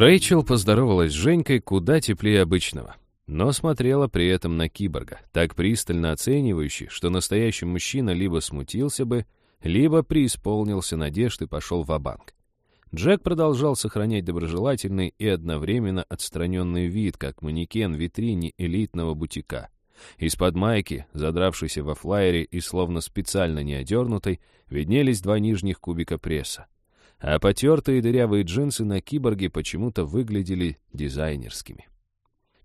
Рэйчел поздоровалась с Женькой куда теплее обычного, но смотрела при этом на киборга, так пристально оценивающий, что настоящий мужчина либо смутился бы, либо преисполнился надежд и пошел в банк Джек продолжал сохранять доброжелательный и одновременно отстраненный вид, как манекен в витрине элитного бутика. Из-под майки, задравшейся во флайере и словно специально не одернутой, виднелись два нижних кубика пресса. А потертые дырявые джинсы на киборге почему-то выглядели дизайнерскими.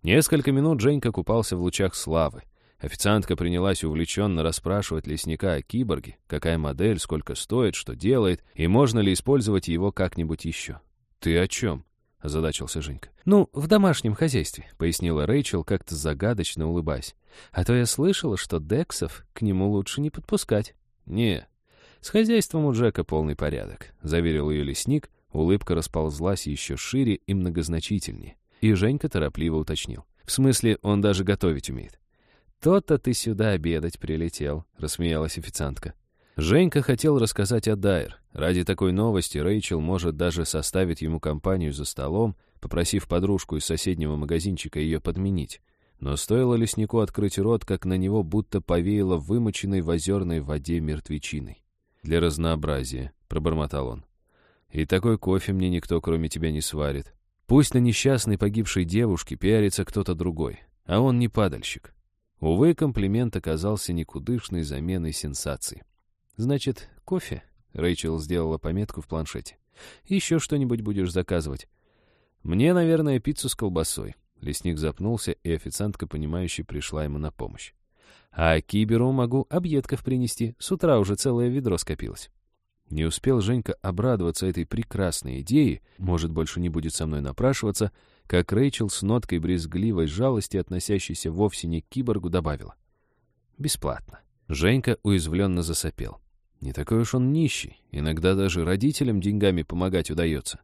Несколько минут Женька купался в лучах славы. Официантка принялась увлеченно расспрашивать лесника о киборге, какая модель, сколько стоит, что делает, и можно ли использовать его как-нибудь еще. «Ты о чем?» — озадачился Женька. «Ну, в домашнем хозяйстве», — пояснила Рэйчел, как-то загадочно улыбаясь. «А то я слышала, что Дексов к нему лучше не подпускать». «Не, с хозяйством у Джека полный порядок», — заверил ее лесник. Улыбка расползлась еще шире и многозначительнее. И Женька торопливо уточнил. «В смысле, он даже готовить умеет». «То-то ты сюда обедать прилетел», — рассмеялась официантка. Женька хотел рассказать о Дайер. Ради такой новости Рэйчел может даже составить ему компанию за столом, попросив подружку из соседнего магазинчика ее подменить. Но стоило леснику открыть рот, как на него будто повеяло вымоченной в озерной воде мертвечиной. «Для разнообразия», — пробормотал он. «И такой кофе мне никто, кроме тебя, не сварит. Пусть на несчастной погибшей девушке пиарится кто-то другой, а он не падальщик. Увы, комплимент оказался никудышной заменой сенсации. «Значит, кофе?» — Рэйчел сделала пометку в планшете. «Еще что-нибудь будешь заказывать?» «Мне, наверное, пиццу с колбасой». Лесник запнулся, и официантка, понимающая, пришла ему на помощь. «А киберу могу объедков принести. С утра уже целое ведро скопилось». Не успел Женька обрадоваться этой прекрасной идее, может, больше не будет со мной напрашиваться, как Рэйчел с ноткой брезгливой жалости, относящейся вовсе не к киборгу, добавила. «Бесплатно». Женька уязвленно засопел. Не такой уж он нищий, иногда даже родителям деньгами помогать удается.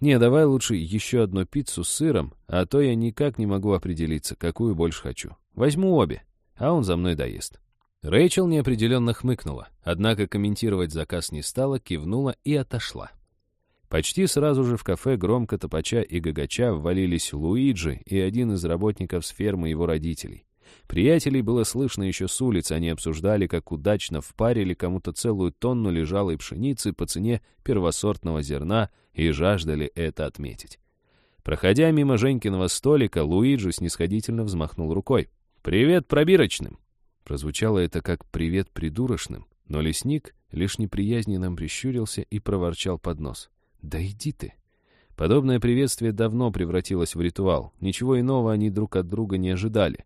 Не, давай лучше еще одну пиццу с сыром, а то я никак не могу определиться, какую больше хочу. Возьму обе, а он за мной доест. Рэйчел неопределенно хмыкнула, однако комментировать заказ не стала, кивнула и отошла. Почти сразу же в кафе громко топача и гагача ввалились Луиджи и один из работников с фермы его родителей. Приятелей было слышно еще с улицы, они обсуждали, как удачно впарили кому-то целую тонну лежалой пшеницы по цене первосортного зерна и жаждали это отметить. Проходя мимо Женькиного столика, Луиджи снисходительно взмахнул рукой. «Привет пробирочным!» Прозвучало это как «привет придурочным», но лесник лишь неприязненно прищурился и проворчал под нос. «Да иди ты!» Подобное приветствие давно превратилось в ритуал. Ничего иного они друг от друга не ожидали.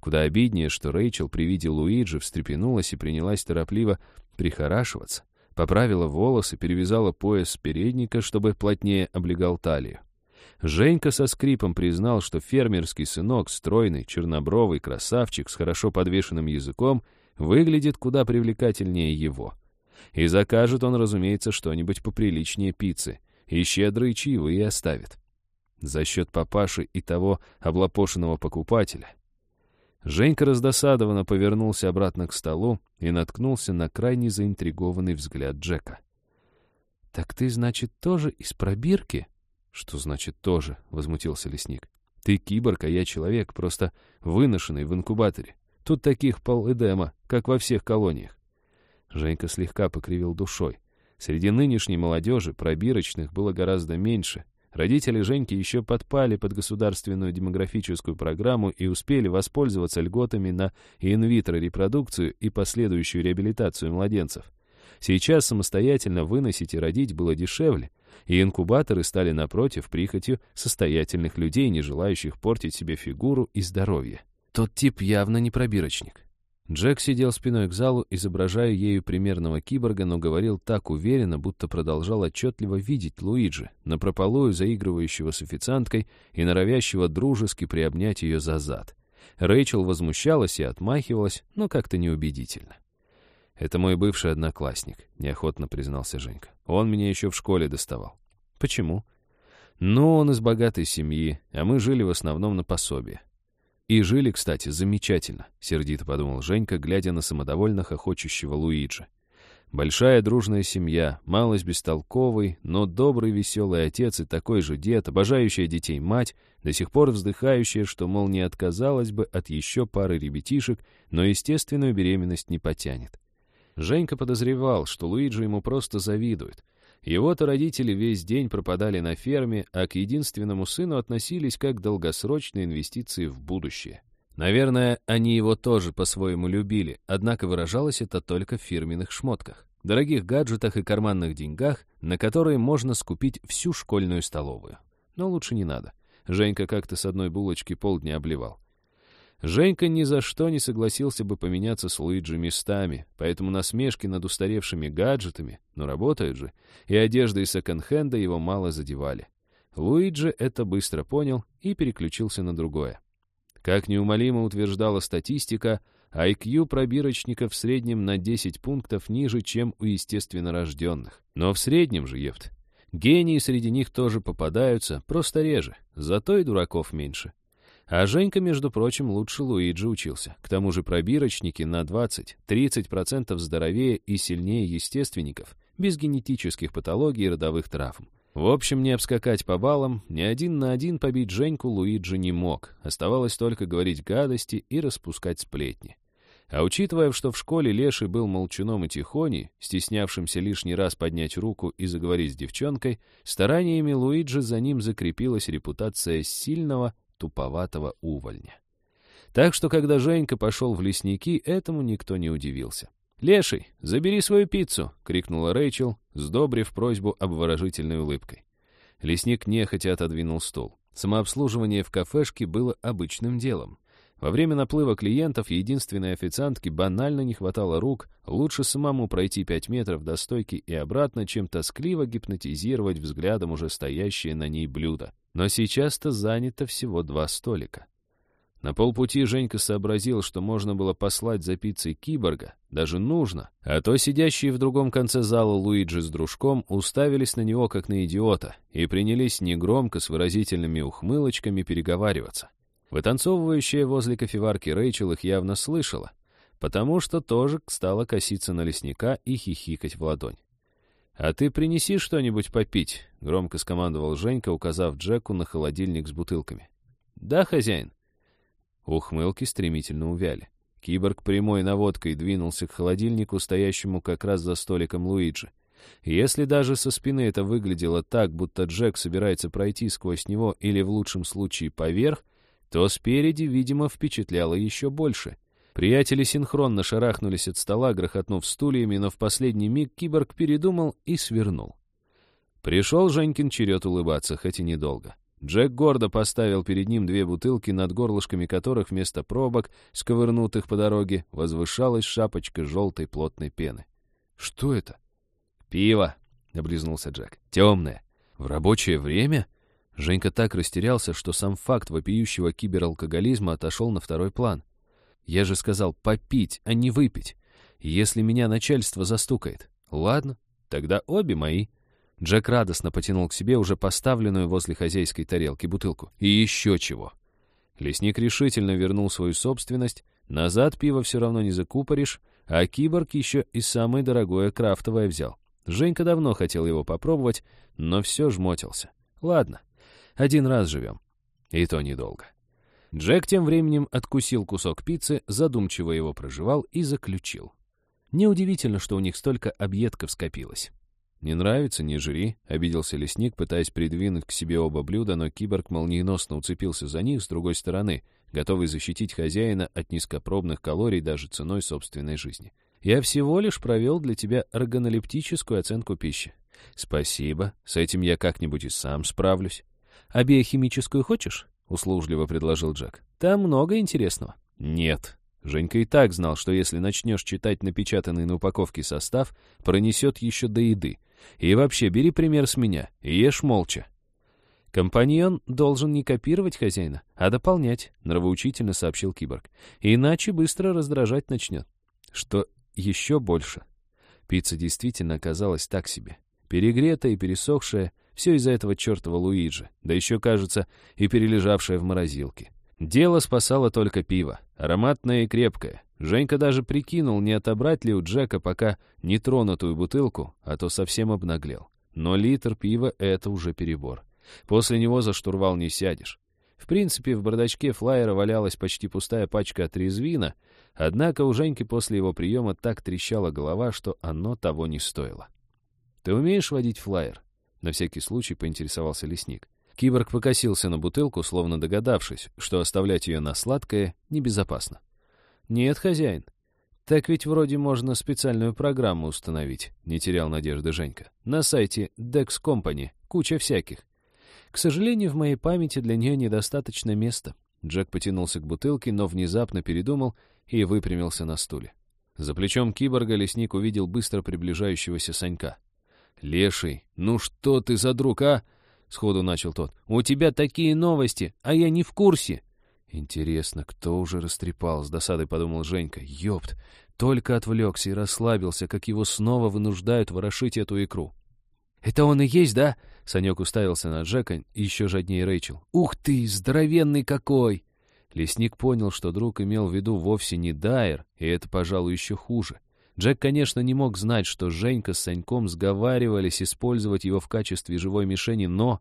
Куда обиднее, что Рэйчел при виде Луиджи встрепенулась и принялась торопливо прихорашиваться. Поправила волосы, перевязала пояс передника, чтобы плотнее облегал талию. Женька со скрипом признал, что фермерский сынок, стройный, чернобровый красавчик с хорошо подвешенным языком, выглядит куда привлекательнее его. И закажет он, разумеется, что-нибудь поприличнее пиццы, и щедрые чаевые оставит. За счет папаши и того облапошенного покупателя. Женька раздосадованно повернулся обратно к столу и наткнулся на крайне заинтригованный взгляд Джека. «Так ты, значит, тоже из пробирки?» «Что значит тоже?» — возмутился лесник. «Ты киборг, а я человек, просто выношенный в инкубаторе. Тут таких пол Эдема, как во всех колониях». Женька слегка покривил душой. Среди нынешней молодежи пробирочных было гораздо меньше. Родители Женьки еще подпали под государственную демографическую программу и успели воспользоваться льготами на инвитро-репродукцию и последующую реабилитацию младенцев. Сейчас самостоятельно выносить и родить было дешевле, и инкубаторы стали напротив прихотью состоятельных людей, не желающих портить себе фигуру и здоровье. Тот тип явно не пробирочник. Джек сидел спиной к залу, изображая ею примерного киборга, но говорил так уверенно, будто продолжал отчетливо видеть Луиджи, напропалую заигрывающего с официанткой и норовящего дружески приобнять ее за зад. Рэйчел возмущалась и отмахивалась, но как-то неубедительно. «Это мой бывший одноклассник», — неохотно признался Женька. «Он меня еще в школе доставал». «Почему?» «Ну, он из богатой семьи, а мы жили в основном на пособие. И жили, кстати, замечательно, сердито подумал Женька, глядя на самодовольно хохочущего Луиджи. Большая дружная семья, малость бестолковый, но добрый веселый отец и такой же дед, обожающая детей мать, до сих пор вздыхающая, что, мол, не отказалась бы от еще пары ребятишек, но естественную беременность не потянет. Женька подозревал, что Луиджи ему просто завидует. Его-то родители весь день пропадали на ферме, а к единственному сыну относились как к долгосрочной инвестиции в будущее. Наверное, они его тоже по-своему любили, однако выражалось это только в фирменных шмотках, дорогих гаджетах и карманных деньгах, на которые можно скупить всю школьную столовую. Но лучше не надо. Женька как-то с одной булочки полдня обливал. Женька ни за что не согласился бы поменяться с Луиджи местами, поэтому насмешки над устаревшими гаджетами, но работают же, и одежда из секонд-хенда его мало задевали. Луиджи это быстро понял и переключился на другое. Как неумолимо утверждала статистика, IQ пробирочников в среднем на 10 пунктов ниже, чем у естественно рожденных. Но в среднем же, Ефт. Гении среди них тоже попадаются, просто реже, зато и дураков меньше. А Женька, между прочим, лучше Луиджи учился. К тому же пробирочники на 20-30% здоровее и сильнее естественников, без генетических патологий и родовых травм. В общем, не обскакать по баллам, ни один на один побить Женьку Луиджи не мог. Оставалось только говорить гадости и распускать сплетни. А учитывая, что в школе Леший был молчуном и тихоней, стеснявшимся лишний раз поднять руку и заговорить с девчонкой, стараниями Луиджи за ним закрепилась репутация сильного, туповатого увольня. Так что, когда Женька пошел в лесники, этому никто не удивился. «Леший, забери свою пиццу!» — крикнула Рэйчел, сдобрив просьбу обворожительной улыбкой. Лесник нехотя отодвинул стул. Самообслуживание в кафешке было обычным делом. Во время наплыва клиентов единственной официантке банально не хватало рук, лучше самому пройти пять метров до стойки и обратно, чем тоскливо гипнотизировать взглядом уже стоящее на ней блюдо. Но сейчас-то занято всего два столика. На полпути Женька сообразил, что можно было послать за пиццей киборга, даже нужно, а то сидящие в другом конце зала Луиджи с дружком уставились на него как на идиота и принялись негромко с выразительными ухмылочками переговариваться. Вытанцовывающая возле кофеварки Рэйчел их явно слышала, потому что тоже стала коситься на лесника и хихикать в ладонь. «А ты принеси что-нибудь попить», — громко скомандовал Женька, указав Джеку на холодильник с бутылками. «Да, хозяин?» Ухмылки стремительно увяли. Киборг прямой наводкой двинулся к холодильнику, стоящему как раз за столиком Луиджи. Если даже со спины это выглядело так, будто Джек собирается пройти сквозь него или в лучшем случае поверх, то спереди, видимо, впечатляло еще больше. Приятели синхронно шарахнулись от стола, грохотнув стульями, но в последний миг киборг передумал и свернул. Пришел Женькин черед улыбаться, хоть и недолго. Джек гордо поставил перед ним две бутылки, над горлышками которых вместо пробок, сковырнутых по дороге, возвышалась шапочка желтой плотной пены. «Что это?» «Пиво», — облизнулся Джек. «Темное. В рабочее время?» Женька так растерялся, что сам факт вопиющего кибералкоголизма отошел на второй план. «Я же сказал попить, а не выпить. Если меня начальство застукает. Ладно, тогда обе мои». Джек радостно потянул к себе уже поставленную возле хозяйской тарелки бутылку. И еще чего. Лесник решительно вернул свою собственность, назад пиво все равно не закупоришь, а киборг еще и самое дорогое крафтовое взял. Женька давно хотел его попробовать, но все жмотился. Ладно, один раз живем. И то недолго. Джек тем временем откусил кусок пиццы, задумчиво его проживал и заключил. Неудивительно, что у них столько объедков скопилось. «Не нравится, не жри», — обиделся лесник, пытаясь придвинуть к себе оба блюда, но киборг молниеносно уцепился за них с другой стороны, готовый защитить хозяина от низкопробных калорий даже ценой собственной жизни. «Я всего лишь провел для тебя органолептическую оценку пищи». «Спасибо, с этим я как-нибудь и сам справлюсь». «А биохимическую хочешь?» — услужливо предложил Джек. «Там много интересного». «Нет», Женька и так знал, что если начнешь читать напечатанный на упаковке состав, пронесет еще до еды. И вообще, бери пример с меня и ешь молча. «Компаньон должен не копировать хозяина, а дополнять», — нравоучительно сообщил киборг. «Иначе быстро раздражать начнет». Что еще больше. Пицца действительно оказалась так себе. Перегретая и пересохшая, все из-за этого чертова Луиджи, да еще, кажется, и перележавшая в морозилке. Дело спасало только пиво, ароматное и крепкое, Женька даже прикинул, не отобрать ли у Джека пока нетронутую бутылку, а то совсем обнаглел. Но литр пива — это уже перебор. После него за штурвал не сядешь. В принципе, в бардачке флайера валялась почти пустая пачка отрезвина, однако у Женьки после его приема так трещала голова, что оно того не стоило. «Ты умеешь водить флайер?» — на всякий случай поинтересовался лесник. Киборг покосился на бутылку, словно догадавшись, что оставлять ее на сладкое небезопасно. «Нет, хозяин. Так ведь вроде можно специальную программу установить», — не терял надежды Женька. «На сайте Dex Company. Куча всяких. К сожалению, в моей памяти для нее недостаточно места». Джек потянулся к бутылке, но внезапно передумал и выпрямился на стуле. За плечом киборга лесник увидел быстро приближающегося Санька. «Леший, ну что ты за друг, а?» — сходу начал тот. «У тебя такие новости, а я не в курсе». «Интересно, кто уже растрепал?» — с досадой подумал Женька. «Ёпт! Только отвлекся и расслабился, как его снова вынуждают ворошить эту икру». «Это он и есть, да?» — Санек уставился на Джека и еще жаднее Рэйчел. «Ух ты, здоровенный какой!» Лесник понял, что друг имел в виду вовсе не Дайер, и это, пожалуй, еще хуже. Джек, конечно, не мог знать, что Женька с Саньком сговаривались использовать его в качестве живой мишени, но...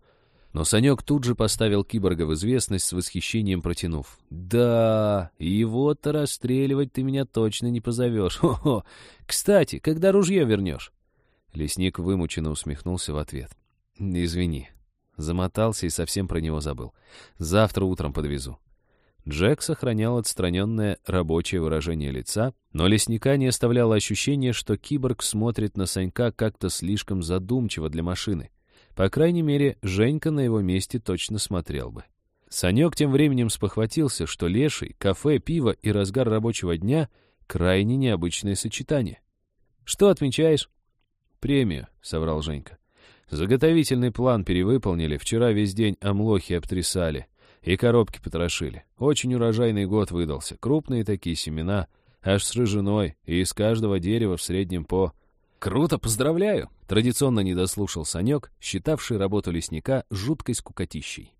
Но Санек тут же поставил киборга в известность с восхищением протянув. «Да, его-то расстреливать ты меня точно не позовешь. Хо-хо! Кстати, когда ружье вернешь?» Лесник вымученно усмехнулся в ответ. «Извини». Замотался и совсем про него забыл. «Завтра утром подвезу». Джек сохранял отстраненное рабочее выражение лица, но лесника не оставляло ощущение, что киборг смотрит на Санька как-то слишком задумчиво для машины. По крайней мере, Женька на его месте точно смотрел бы. Санек тем временем спохватился, что леший, кафе, пиво и разгар рабочего дня — крайне необычное сочетание. «Что отмечаешь?» «Премию», — соврал Женька. «Заготовительный план перевыполнили, вчера весь день омлохи обтрясали». И коробки потрошили. Очень урожайный год выдался. Крупные такие семена, аж с рыжиной, и из каждого дерева в среднем по... «Круто, поздравляю!» — традиционно недослушал Санек, считавший работу лесника жуткой скукотищей.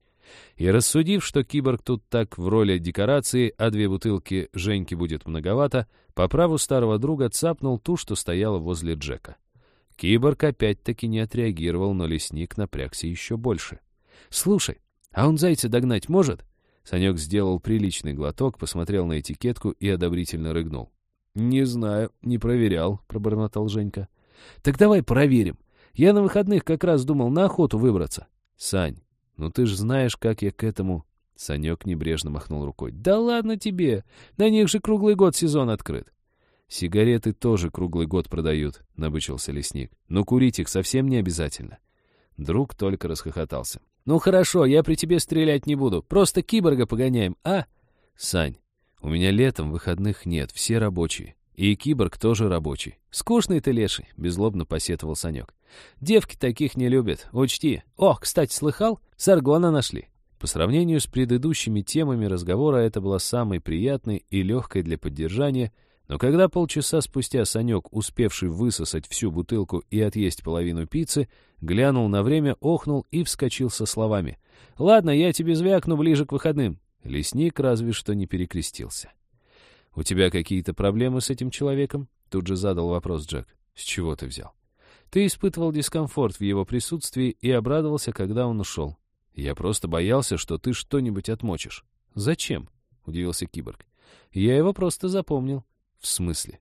И рассудив, что киборг тут так в роли декорации, а две бутылки Женьки будет многовато, по праву старого друга цапнул ту, что стояла возле Джека. Киборг опять-таки не отреагировал, но лесник напрягся еще больше. «Слушай, «А он зайца догнать может?» Санек сделал приличный глоток, посмотрел на этикетку и одобрительно рыгнул. «Не знаю, не проверял», — пробормотал Женька. «Так давай проверим. Я на выходных как раз думал на охоту выбраться». «Сань, ну ты ж знаешь, как я к этому...» Санек небрежно махнул рукой. «Да ладно тебе! На них же круглый год сезон открыт». «Сигареты тоже круглый год продают», — набычился лесник. «Но курить их совсем не обязательно». Друг только расхохотался. «Ну хорошо, я при тебе стрелять не буду. Просто киборга погоняем, а?» «Сань, у меня летом выходных нет, все рабочие. И киборг тоже рабочий. Скучный ты леший», — беззлобно посетовал Санек. «Девки таких не любят, учти. О, кстати, слыхал? Саргона нашли». По сравнению с предыдущими темами разговора это была самой приятной и легкой для поддержания — но когда полчаса спустя Санек, успевший высосать всю бутылку и отъесть половину пиццы, глянул на время, охнул и вскочил со словами. «Ладно, я тебе звякну ближе к выходным». Лесник разве что не перекрестился. «У тебя какие-то проблемы с этим человеком?» Тут же задал вопрос Джек. «С чего ты взял?» «Ты испытывал дискомфорт в его присутствии и обрадовался, когда он ушел. Я просто боялся, что ты что-нибудь отмочишь». «Зачем?» — удивился киборг. «Я его просто запомнил». «В смысле?»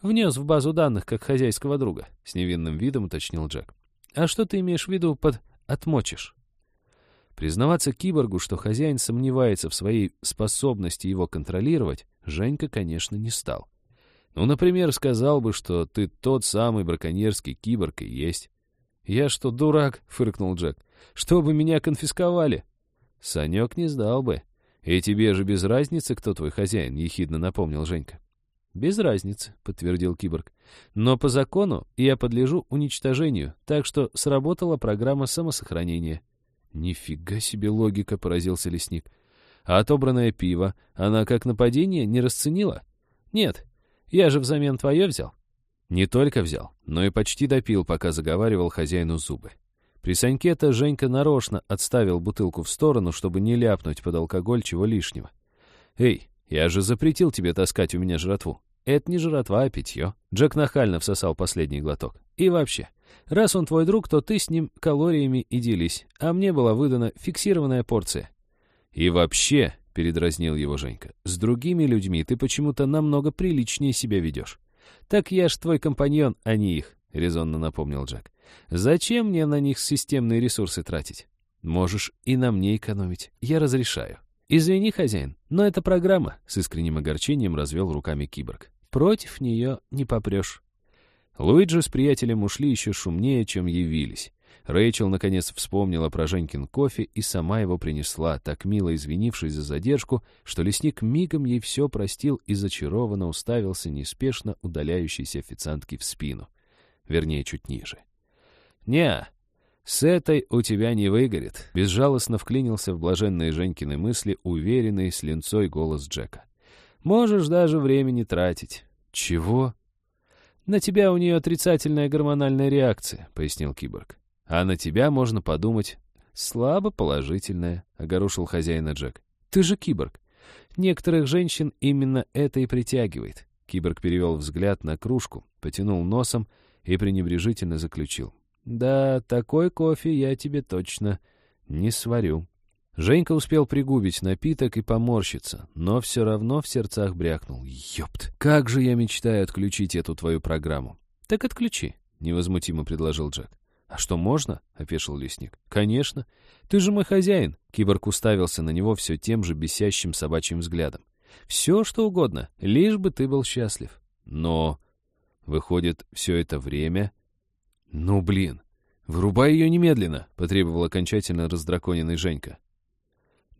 «Внес в базу данных как хозяйского друга», — с невинным видом уточнил Джек. «А что ты имеешь в виду под «отмочишь»?» Признаваться киборгу, что хозяин сомневается в своей способности его контролировать, Женька, конечно, не стал. Ну, например, сказал бы, что ты тот самый браконьерский киборг и есть. «Я что, дурак?» — фыркнул Джек. «Чтобы меня конфисковали?» «Санек не сдал бы. И тебе же без разницы, кто твой хозяин», — ехидно напомнил Женька. «Без разницы», — подтвердил киборг. «Но по закону я подлежу уничтожению, так что сработала программа самосохранения». «Нифига себе логика», — поразился лесник. «А отобранное пиво она как нападение не расценила?» «Нет, я же взамен твое взял». Не только взял, но и почти допил, пока заговаривал хозяину зубы. При Саньке-то Женька нарочно отставил бутылку в сторону, чтобы не ляпнуть под алкоголь чего лишнего. «Эй, Я же запретил тебе таскать у меня жратву. Это не жратва, а питье. Джек нахально всосал последний глоток. И вообще, раз он твой друг, то ты с ним калориями и делись, а мне была выдана фиксированная порция. И вообще, — передразнил его Женька, — с другими людьми ты почему-то намного приличнее себя ведешь. Так я ж твой компаньон, а не их, — резонно напомнил Джек. Зачем мне на них системные ресурсы тратить? Можешь и на мне экономить. Я разрешаю. «Извини, хозяин, но это программа», — с искренним огорчением развел руками киборг. «Против нее не попрешь». Луиджи с приятелем ушли еще шумнее, чем явились. Рэйчел, наконец, вспомнила про Женькин кофе и сама его принесла, так мило извинившись за задержку, что лесник мигом ей все простил и зачарованно уставился неспешно удаляющейся официантки в спину. Вернее, чуть ниже. «Не, «С этой у тебя не выгорит», — безжалостно вклинился в блаженные Женькины мысли уверенный с линцой голос Джека. «Можешь даже времени тратить». «Чего?» «На тебя у нее отрицательная гормональная реакция», — пояснил киборг. «А на тебя можно подумать...» «Слабо положительная», — огорошил хозяина Джек. «Ты же киборг. Некоторых женщин именно это и притягивает». Киборг перевел взгляд на кружку, потянул носом и пренебрежительно заключил. Да, такой кофе я тебе точно не сварю. Женька успел пригубить напиток и поморщиться, но все равно в сердцах брякнул. «Ёпт! Как же я мечтаю отключить эту твою программу!» «Так отключи», — невозмутимо предложил Джек. «А что, можно?» — опешил лесник. «Конечно. Ты же мой хозяин!» Киборг уставился на него все тем же бесящим собачьим взглядом. «Все, что угодно, лишь бы ты был счастлив. Но...» Выходит, все это время «Ну, блин! Вырубай ее немедленно!» — потребовал окончательно раздраконенный Женька.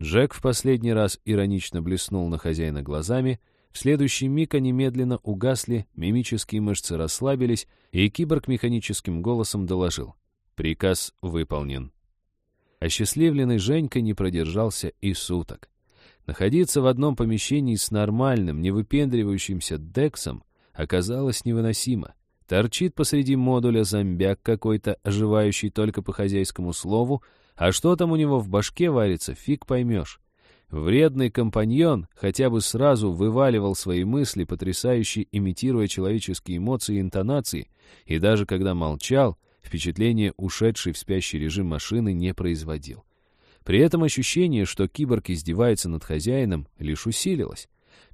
Джек в последний раз иронично блеснул на хозяина глазами, в следующий миг они медленно угасли, мимические мышцы расслабились, и киборг механическим голосом доложил. Приказ выполнен. Осчастливленный Женька не продержался и суток. Находиться в одном помещении с нормальным, не выпендривающимся Дексом оказалось невыносимо. Торчит посреди модуля зомбяк какой-то, оживающий только по хозяйскому слову, а что там у него в башке варится, фиг поймешь. Вредный компаньон хотя бы сразу вываливал свои мысли, потрясающе имитируя человеческие эмоции и интонации, и даже когда молчал, впечатление ушедшей в спящий режим машины не производил. При этом ощущение, что киборг издевается над хозяином, лишь усилилось.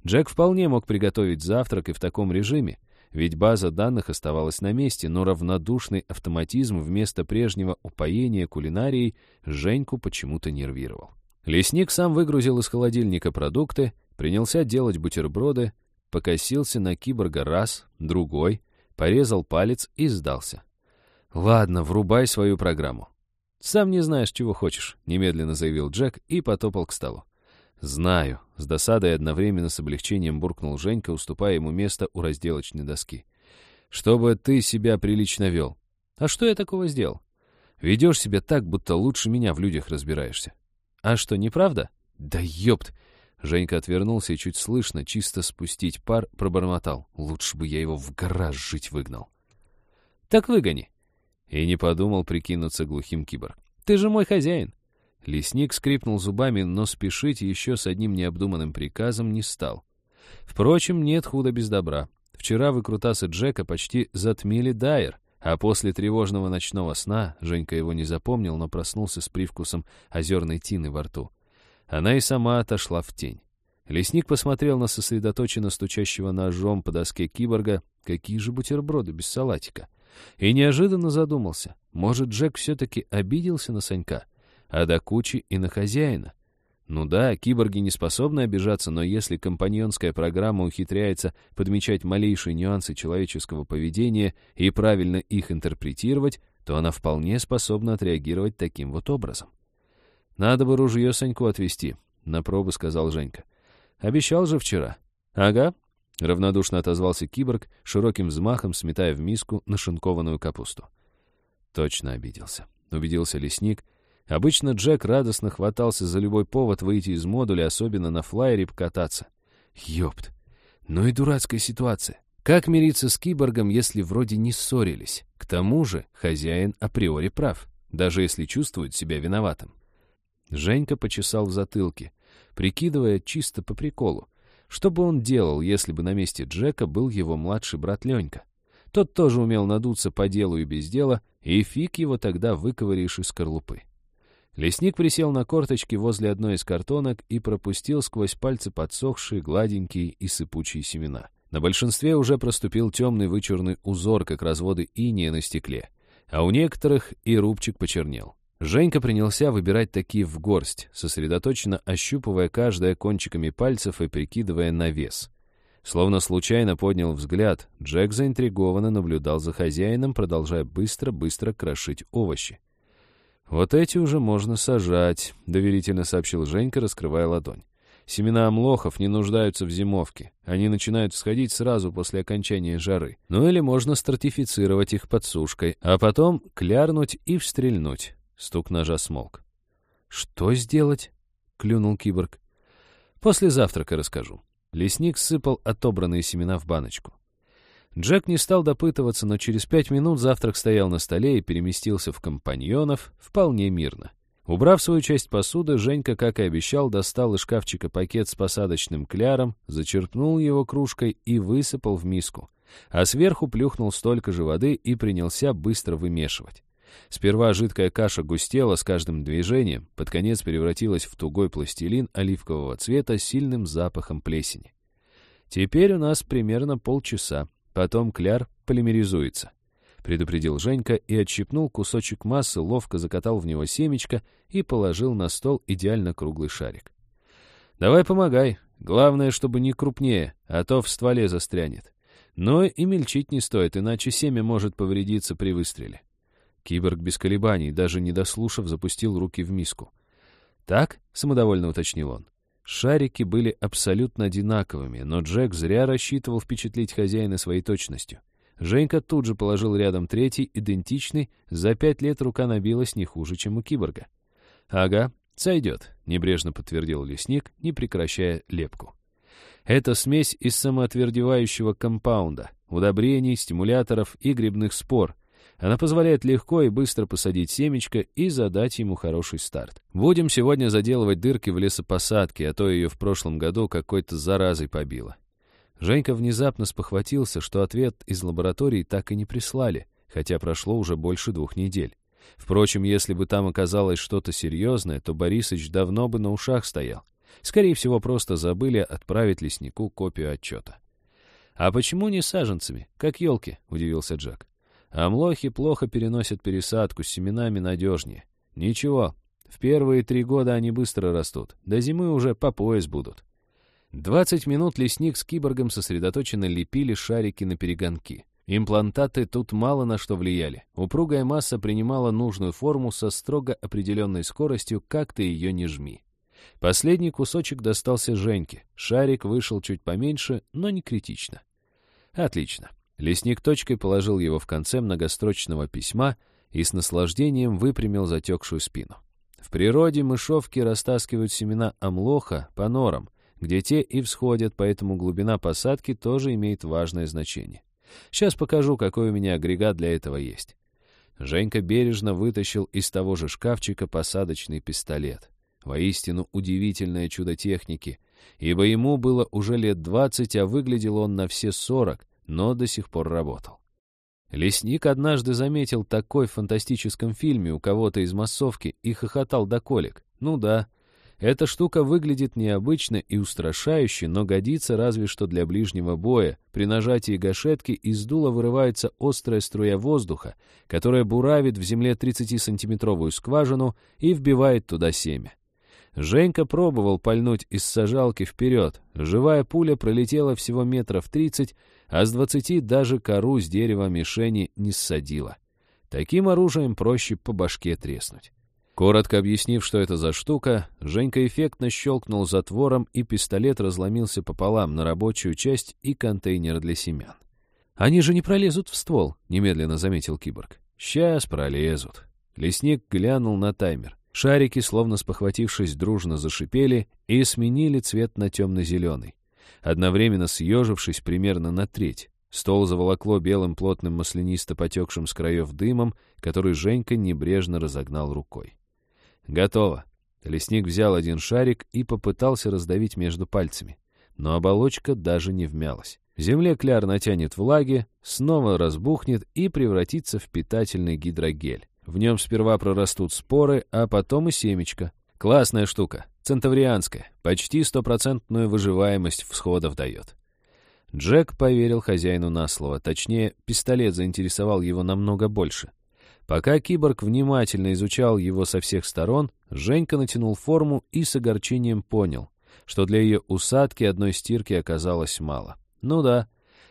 Джек вполне мог приготовить завтрак и в таком режиме, ведь база данных оставалась на месте, но равнодушный автоматизм вместо прежнего упоения кулинарией Женьку почему-то нервировал. Лесник сам выгрузил из холодильника продукты, принялся делать бутерброды, покосился на киборга раз, другой, порезал палец и сдался. «Ладно, врубай свою программу». «Сам не знаешь, чего хочешь», — немедленно заявил Джек и потопал к столу. «Знаю», — с досадой одновременно с облегчением буркнул Женька, уступая ему место у разделочной доски. «Чтобы ты себя прилично вел». «А что я такого сделал?» «Ведешь себя так, будто лучше меня в людях разбираешься». «А что, неправда?» «Да ёпт!» Женька отвернулся и чуть слышно, чисто спустить пар, пробормотал. «Лучше бы я его в гараж жить выгнал». «Так выгони». И не подумал прикинуться глухим киборг. «Ты же мой хозяин. Лесник скрипнул зубами, но спешить еще с одним необдуманным приказом не стал. Впрочем, нет худа без добра. Вчера выкрутасы Джека почти затмили Дайер, а после тревожного ночного сна, Женька его не запомнил, но проснулся с привкусом озерной тины во рту. Она и сама отошла в тень. Лесник посмотрел на сосредоточенно стучащего ножом по доске киборга, какие же бутерброды без салатика. И неожиданно задумался, может, Джек все-таки обиделся на Санька? а до кучи и на хозяина. Ну да, киборги не способны обижаться, но если компаньонская программа ухитряется подмечать малейшие нюансы человеческого поведения и правильно их интерпретировать, то она вполне способна отреагировать таким вот образом. «Надо бы ружье Саньку отвезти», — на пробу сказал Женька. «Обещал же вчера». «Ага», — равнодушно отозвался киборг, широким взмахом сметая в миску нашинкованную капусту. Точно обиделся, убедился лесник — Обычно Джек радостно хватался за любой повод выйти из модуля, особенно на флайере покататься. Ёпт. Ну и дурацкая ситуация. Как мириться с киборгом, если вроде не ссорились? К тому же хозяин априори прав, даже если чувствует себя виноватым. Женька почесал в затылке, прикидывая чисто по приколу. Что бы он делал, если бы на месте Джека был его младший брат Ленька? Тот тоже умел надуться по делу и без дела, и фиг его тогда выковыришь из скорлупы. Лесник присел на корточки возле одной из картонок и пропустил сквозь пальцы подсохшие, гладенькие и сыпучие семена. На большинстве уже проступил темный вычурный узор, как разводы иния на стекле, а у некоторых и рубчик почернел. Женька принялся выбирать такие в горсть, сосредоточенно ощупывая каждое кончиками пальцев и прикидывая на вес. Словно случайно поднял взгляд, Джек заинтригованно наблюдал за хозяином, продолжая быстро-быстро крошить овощи. «Вот эти уже можно сажать», — доверительно сообщил Женька, раскрывая ладонь. «Семена омлохов не нуждаются в зимовке. Они начинают всходить сразу после окончания жары. Ну или можно стратифицировать их под сушкой, а потом клярнуть и встрельнуть». Стук ножа смолк. «Что сделать?» — клюнул киборг. «После завтрака расскажу». Лесник сыпал отобранные семена в баночку. Джек не стал допытываться, но через пять минут завтрак стоял на столе и переместился в компаньонов вполне мирно. Убрав свою часть посуды, Женька, как и обещал, достал из шкафчика пакет с посадочным кляром, зачерпнул его кружкой и высыпал в миску, а сверху плюхнул столько же воды и принялся быстро вымешивать. Сперва жидкая каша густела с каждым движением, под конец превратилась в тугой пластилин оливкового цвета с сильным запахом плесени. Теперь у нас примерно полчаса, потом кляр полимеризуется. Предупредил Женька и отщипнул кусочек массы, ловко закатал в него семечко и положил на стол идеально круглый шарик. «Давай помогай. Главное, чтобы не крупнее, а то в стволе застрянет. Но и мельчить не стоит, иначе семя может повредиться при выстреле. Киборг без колебаний, даже не дослушав, запустил руки в миску. «Так?» — самодовольно уточнил он. Шарики были абсолютно одинаковыми, но Джек зря рассчитывал впечатлить хозяина своей точностью. Женька тут же положил рядом третий, идентичный, за пять лет рука набилась не хуже, чем у киборга. «Ага, сойдет», — небрежно подтвердил лесник, не прекращая лепку. Это смесь из самоотвердевающего компаунда, удобрений, стимуляторов и грибных спор, она позволяет легко и быстро посадить семечко и задать ему хороший старт. Будем сегодня заделывать дырки в лесопосадке, а то ее в прошлом году какой-то заразой побило. Женька внезапно спохватился, что ответ из лаборатории так и не прислали, хотя прошло уже больше двух недель. Впрочем, если бы там оказалось что-то серьезное, то Борисыч давно бы на ушах стоял. Скорее всего, просто забыли отправить леснику копию отчета. «А почему не саженцами, как елки?» — удивился Джек. Амлохи плохо переносят пересадку, с семенами надежнее. Ничего, в первые три года они быстро растут, до зимы уже по пояс будут. Двадцать минут лесник с киборгом сосредоточенно лепили шарики на перегонки. Имплантаты тут мало на что влияли. Упругая масса принимала нужную форму со строго определенной скоростью, как ты ее не жми. Последний кусочек достался Женьке. Шарик вышел чуть поменьше, но не критично. Отлично. Лесник точкой положил его в конце многострочного письма и с наслаждением выпрямил затекшую спину. В природе мышовки растаскивают семена амлоха по норам, где те и всходят, поэтому глубина посадки тоже имеет важное значение. Сейчас покажу, какой у меня агрегат для этого есть. Женька бережно вытащил из того же шкафчика посадочный пистолет. Воистину удивительное чудо техники, ибо ему было уже лет двадцать, а выглядел он на все сорок, но до сих пор работал. Лесник однажды заметил такой в фантастическом фильме у кого-то из массовки и хохотал до колик. Ну да, эта штука выглядит необычно и устрашающе, но годится разве что для ближнего боя. При нажатии гашетки из дула вырывается острая струя воздуха, которая буравит в земле 30-сантиметровую скважину и вбивает туда семя. Женька пробовал пальнуть из сажалки вперед. Живая пуля пролетела всего метров тридцать, а с двадцати даже кору с дерева мишени не ссадила. Таким оружием проще по башке треснуть. Коротко объяснив, что это за штука, Женька эффектно щелкнул затвором, и пистолет разломился пополам на рабочую часть и контейнер для семян. «Они же не пролезут в ствол», — немедленно заметил киборг. «Сейчас пролезут». Лесник глянул на таймер. Шарики, словно спохватившись, дружно зашипели и сменили цвет на темно-зеленый одновременно съежившись примерно на треть. Стол заволокло белым плотным маслянисто потекшим с краев дымом, который Женька небрежно разогнал рукой. «Готово». Лесник взял один шарик и попытался раздавить между пальцами. но оболочка даже не вмялась. В земле кляр натянет влаги, снова разбухнет и превратится в питательный гидрогель. В нем сперва прорастут споры, а потом и семечко. Классная штука, центаврианская, почти стопроцентную выживаемость всходов дает. Джек поверил хозяину на слово, точнее, пистолет заинтересовал его намного больше. Пока киборг внимательно изучал его со всех сторон, Женька натянул форму и с огорчением понял, что для ее усадки одной стирки оказалось мало. Ну да,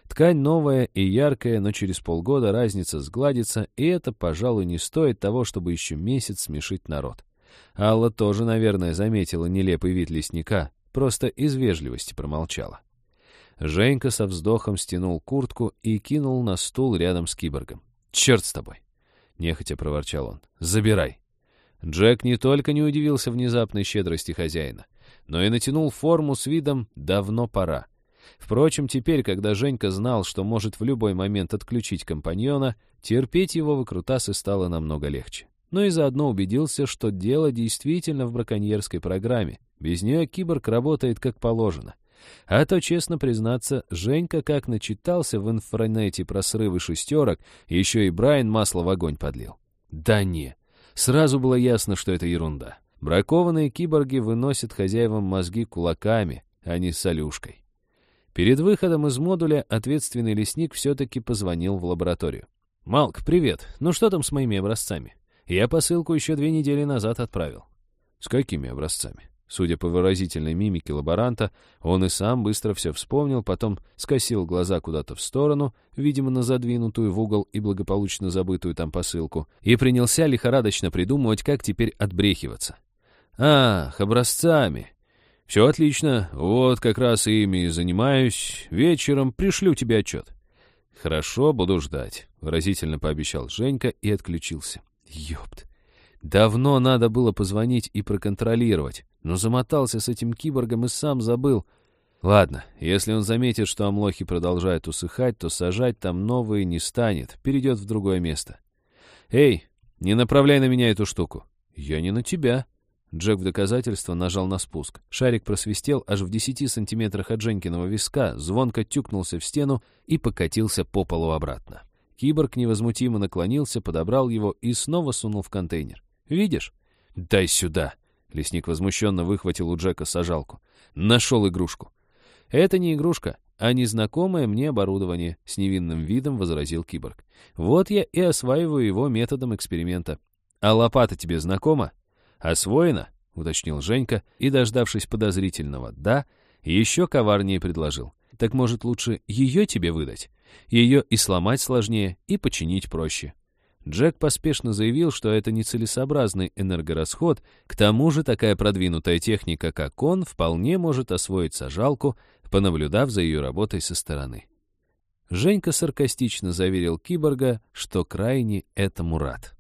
ткань новая и яркая, но через полгода разница сгладится, и это, пожалуй, не стоит того, чтобы еще месяц смешить народ. Алла тоже, наверное, заметила нелепый вид лесника, просто из вежливости промолчала. Женька со вздохом стянул куртку и кинул на стул рядом с киборгом. «Черт с тобой!» — нехотя проворчал он. «Забирай!» Джек не только не удивился внезапной щедрости хозяина, но и натянул форму с видом «давно пора». Впрочем, теперь, когда Женька знал, что может в любой момент отключить компаньона, терпеть его выкрутасы стало намного легче. Но и заодно убедился, что дело действительно в браконьерской программе. Без нее киборг работает как положено. А то, честно признаться, Женька как начитался в инфранете про срывы шестерок, еще и Брайан масло в огонь подлил. Да не, сразу было ясно, что это ерунда. Бракованные киборги выносят хозяевам мозги кулаками, а не солюшкой. Перед выходом из модуля ответственный лесник все-таки позвонил в лабораторию. «Малк, привет. Ну что там с моими образцами? Я посылку еще две недели назад отправил». «С какими образцами?» Судя по выразительной мимике лаборанта, он и сам быстро все вспомнил, потом скосил глаза куда-то в сторону, видимо, на задвинутую в угол и благополучно забытую там посылку, и принялся лихорадочно придумывать, как теперь отбрехиваться. «Ах, образцами!» «Все отлично, вот как раз ими и занимаюсь. Вечером пришлю тебе отчет». «Хорошо, буду ждать», — выразительно пообещал Женька и отключился. «Ёпт! Давно надо было позвонить и проконтролировать, но замотался с этим киборгом и сам забыл. Ладно, если он заметит, что амлохи продолжают усыхать, то сажать там новые не станет, перейдет в другое место. «Эй, не направляй на меня эту штуку». «Я не на тебя», Джек в доказательство нажал на спуск. Шарик просвистел аж в десяти сантиметрах от Женькиного виска, звонко тюкнулся в стену и покатился по полу обратно. Киборг невозмутимо наклонился, подобрал его и снова сунул в контейнер. «Видишь?» «Дай сюда!» Лесник возмущенно выхватил у Джека сажалку. «Нашел игрушку!» «Это не игрушка, а незнакомое мне оборудование», — с невинным видом возразил киборг. «Вот я и осваиваю его методом эксперимента. А лопата тебе знакома?» «Освоено?» — уточнил Женька и, дождавшись подозрительного «да», еще коварнее предложил. «Так, может, лучше ее тебе выдать? Ее и сломать сложнее, и починить проще». Джек поспешно заявил, что это нецелесообразный энергорасход, к тому же такая продвинутая техника, как он, вполне может освоить сажалку, понаблюдав за ее работой со стороны. Женька саркастично заверил киборга, что крайне этому рад.